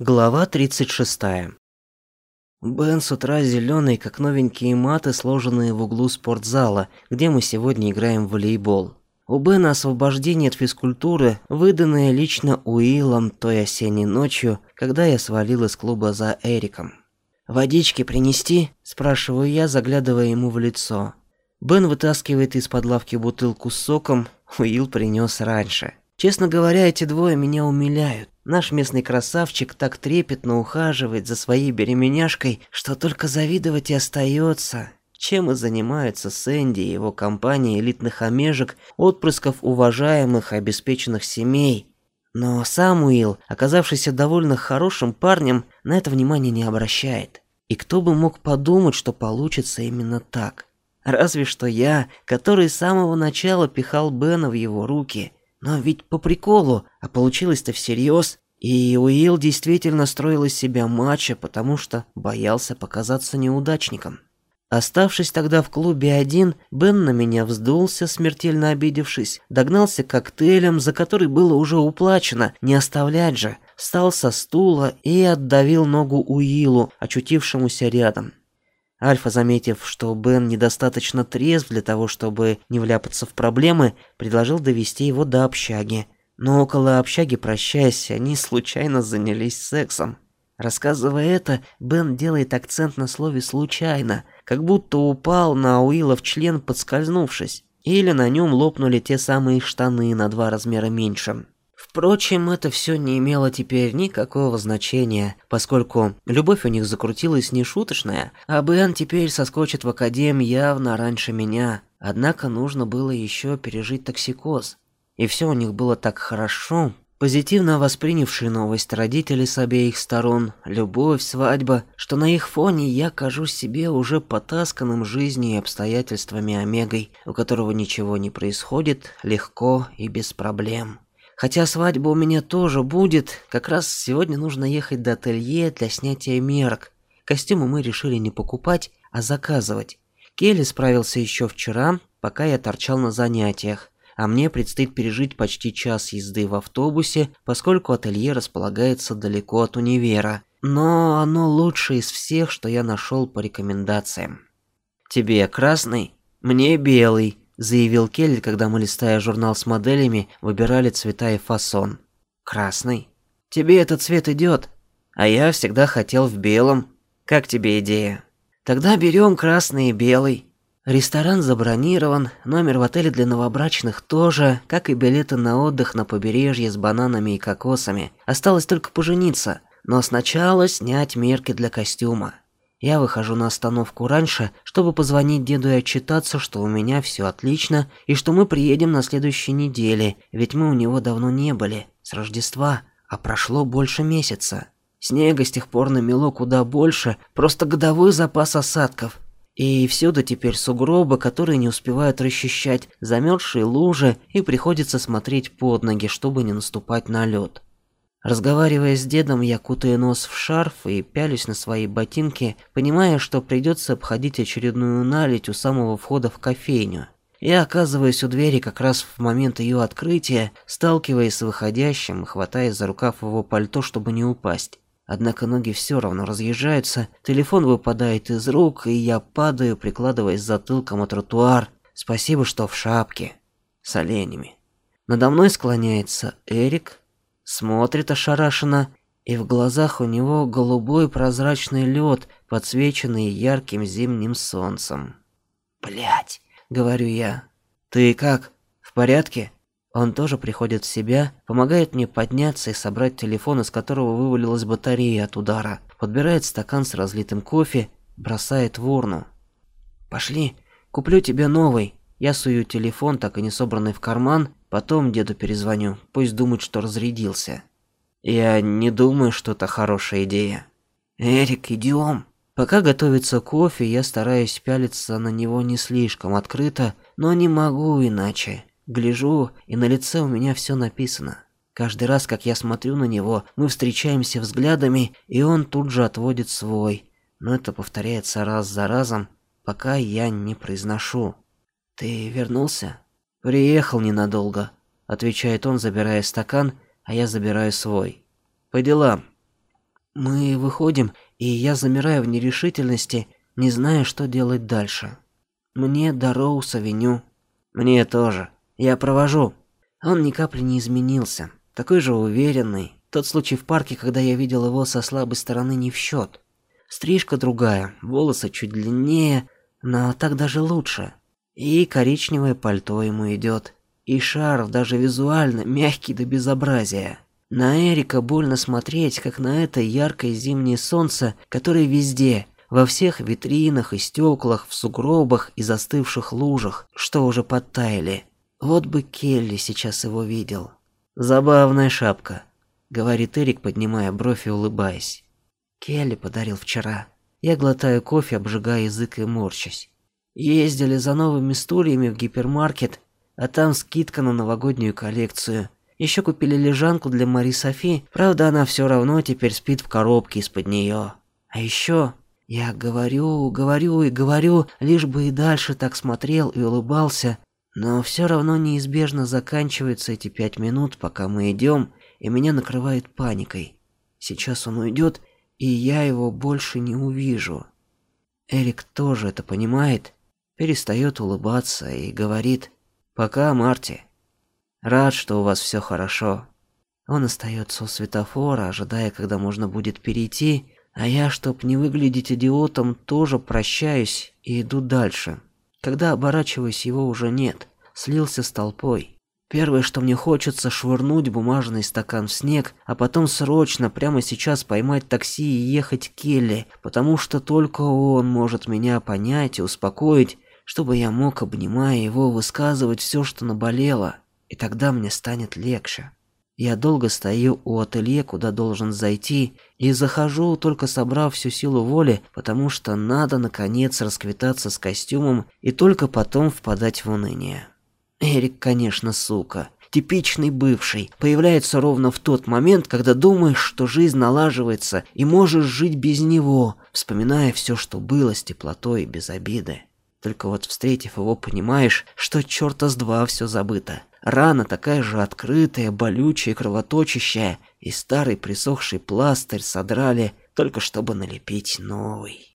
Глава 36. Бен с утра зеленый, как новенькие маты, сложенные в углу спортзала, где мы сегодня играем в волейбол. У Бена освобождение от физкультуры, выданное лично Уиллом той осенней ночью, когда я свалил из клуба за Эриком. «Водички принести?» – спрашиваю я, заглядывая ему в лицо. Бен вытаскивает из-под лавки бутылку с соком, Уилл принес раньше. Честно говоря, эти двое меня умиляют. Наш местный красавчик так трепетно ухаживает за своей беременяшкой, что только завидовать и остается. Чем и занимаются Сэнди и его компания элитных омежек, отпрысков уважаемых обеспеченных семей. Но сам Уилл, оказавшийся довольно хорошим парнем, на это внимание не обращает. И кто бы мог подумать, что получится именно так? Разве что я, который с самого начала пихал Бена в его руки – но ведь по приколу, а получилось-то всерьез. И Уилл действительно строил из себя мачо, потому что боялся показаться неудачником. Оставшись тогда в клубе один, Бен на меня вздулся, смертельно обидевшись, догнался коктейлем, за который было уже уплачено, не оставлять же, встал со стула и отдавил ногу Уиллу, очутившемуся рядом. Альфа, заметив, что Бен недостаточно трезв для того, чтобы не вляпаться в проблемы, предложил довести его до общаги. Но около общаги, прощаясь, они случайно занялись сексом. Рассказывая это, Бен делает акцент на слове «случайно», как будто упал на Уилла в член, подскользнувшись. Или на нем лопнули те самые штаны на два размера меньше. Впрочем, это все не имело теперь никакого значения, поскольку любовь у них закрутилась нешуточная, а Бен теперь соскочит в академ явно раньше меня. Однако нужно было еще пережить токсикоз. И все у них было так хорошо, позитивно воспринявшие новость родители с обеих сторон, любовь, свадьба, что на их фоне я кажусь себе уже потасканным жизнью и обстоятельствами Омегой, у которого ничего не происходит легко и без проблем. Хотя свадьба у меня тоже будет, как раз сегодня нужно ехать до ателье для снятия мерок. Костюмы мы решили не покупать, а заказывать. Келли справился еще вчера, пока я торчал на занятиях, а мне предстоит пережить почти час езды в автобусе, поскольку ателье располагается далеко от универа. Но оно лучшее из всех, что я нашел по рекомендациям. Тебе красный, мне белый, заявил Келли, когда мы, листая журнал с моделями, выбирали цвета и фасон. Красный. Тебе этот цвет идет, а я всегда хотел в белом. Как тебе идея? Тогда берем красный и белый. Ресторан забронирован, номер в отеле для новобрачных тоже, как и билеты на отдых на побережье с бананами и кокосами. Осталось только пожениться, но сначала снять мерки для костюма. Я выхожу на остановку раньше, чтобы позвонить деду и отчитаться, что у меня все отлично и что мы приедем на следующей неделе, ведь мы у него давно не были, с Рождества, а прошло больше месяца. Снега с тех пор намело куда больше, просто годовой запас осадков. И всюду теперь сугробы, которые не успевают расчищать, замерзшие лужи, и приходится смотреть под ноги, чтобы не наступать на лед. Разговаривая с дедом, я кутаю нос в шарф и пялюсь на свои ботинки, понимая, что придется обходить очередную наледь у самого входа в кофейню. Я оказываюсь у двери как раз в момент ее открытия, сталкиваясь с выходящим и хватаясь за рукав его пальто, чтобы не упасть. Однако ноги все равно разъезжаются, телефон выпадает из рук, и я падаю, прикладываясь затылком о тротуар. Спасибо, что в шапке. С оленями. Надо мной склоняется Эрик, смотрит ошарашенно, и в глазах у него голубой прозрачный лед, подсвеченный ярким зимним солнцем. Блять, говорю я. Ты как? В порядке? Он тоже приходит в себя, помогает мне подняться и собрать телефон, из которого вывалилась батарея от удара. Подбирает стакан с разлитым кофе, бросает в урну. Пошли, куплю тебе новый. Я сую телефон, так и не собранный в карман, Потом деду перезвоню, пусть думает, что разрядился. Я не думаю, что это хорошая идея. Эрик, идем. Пока готовится кофе, я стараюсь пялиться на него не слишком открыто, но не могу иначе. Гляжу, и на лице у меня все написано. Каждый раз, как я смотрю на него, мы встречаемся взглядами, и он тут же отводит свой. Но это повторяется раз за разом, пока я не произношу. Ты вернулся? «Приехал ненадолго», — отвечает он, забирая стакан, а я забираю свой. «По делам». Мы выходим, и я замираю в нерешительности, не зная, что делать дальше. Мне до Роуз-авеню. Мне тоже. Я провожу. Он ни капли не изменился. Такой же уверенный. Тот случай в парке, когда я видел его со слабой стороны, не в счет. Стрижка другая, волосы чуть длиннее, но так даже лучше. И коричневое пальто ему идет. И шарф даже визуально мягкий до безобразия. На Эрика больно смотреть, как на это яркое зимнее солнце, которое везде, во всех витринах и стеклах, в сугробах и застывших лужах, что уже подтаяли. Вот бы Келли сейчас его видел. Забавная шапка, говорит Эрик, поднимая бровь и улыбаясь. Келли подарил вчера. Я глотаю кофе, обжигая язык и морщусь. Ездили за новыми стульями в гипермаркет, а там скидка на новогоднюю коллекцию. Еще купили лежанку для Мари Софи, правда, она все равно теперь спит в коробке из-под нее. А еще я говорю, говорю и говорю, лишь бы и дальше так смотрел и улыбался, но все равно неизбежно заканчиваются эти пять минут, пока мы идем, и меня накрывает паникой. Сейчас он уйдет, и я его больше не увижу. Эрик тоже это понимает, перестает улыбаться и говорит: "Пока, Марти. Рад, что у вас все хорошо". Он остается у светофора, ожидая, когда можно будет перейти, а я, чтоб не выглядеть идиотом, тоже прощаюсь и иду дальше. Когда оборачиваюсь, его уже нет. Слился с толпой. Первое, что мне хочется, швырнуть бумажный стакан в снег, а потом срочно, прямо сейчас поймать такси и ехать к Келли, потому что только он может меня понять и успокоить, чтобы я мог, обнимая его, высказывать все, что наболело, и тогда мне станет легче. Я долго стою у ателье, куда должен зайти, и захожу, только собрав всю силу воли, потому что надо наконец расквитаться с костюмом и только потом впадать в уныние. Эрик, конечно, сука. Типичный бывший. Появляется ровно в тот момент, когда думаешь, что жизнь налаживается и можешь жить без него, вспоминая все, что было с теплотой и без обиды. Только вот встретив его, понимаешь, что черта с два все забыто. Рана такая же открытая, болючая, кровоточащая, и старый присохший пластырь содрали, только чтобы налепить новый.